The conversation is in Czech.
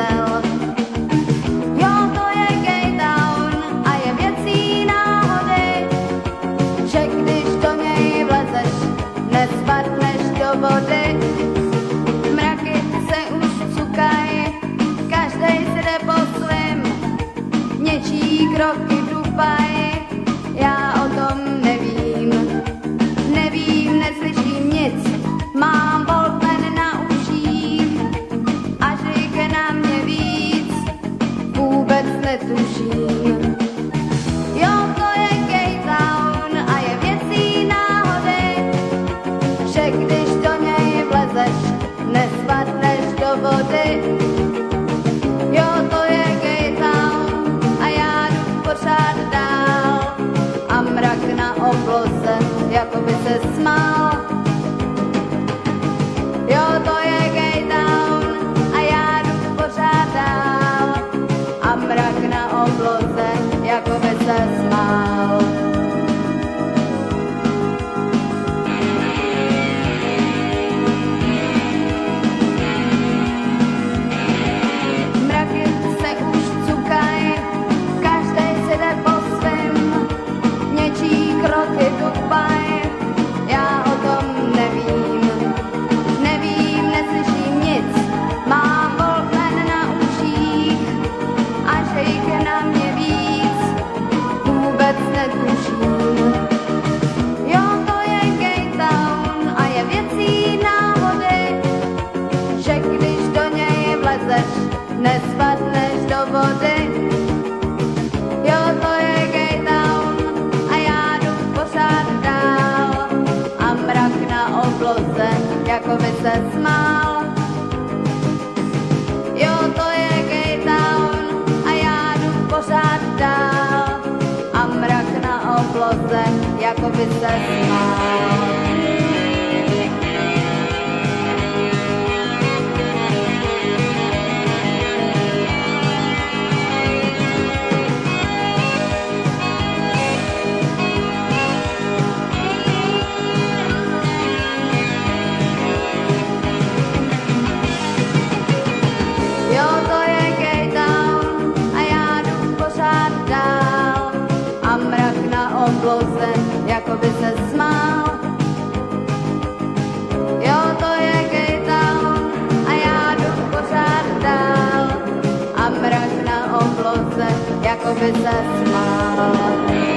though Allah nespadneš do vody. Jo, to je gay town a já jdu pořád dál. A mrak na obloze, jako by se smál. Jo, to je a já jdu. A obloze, jako by se smál. obloze, jako by se smál. Jo, to je Kejtown a já jdu pořád dál. A mrak na obloze, jako by se smál.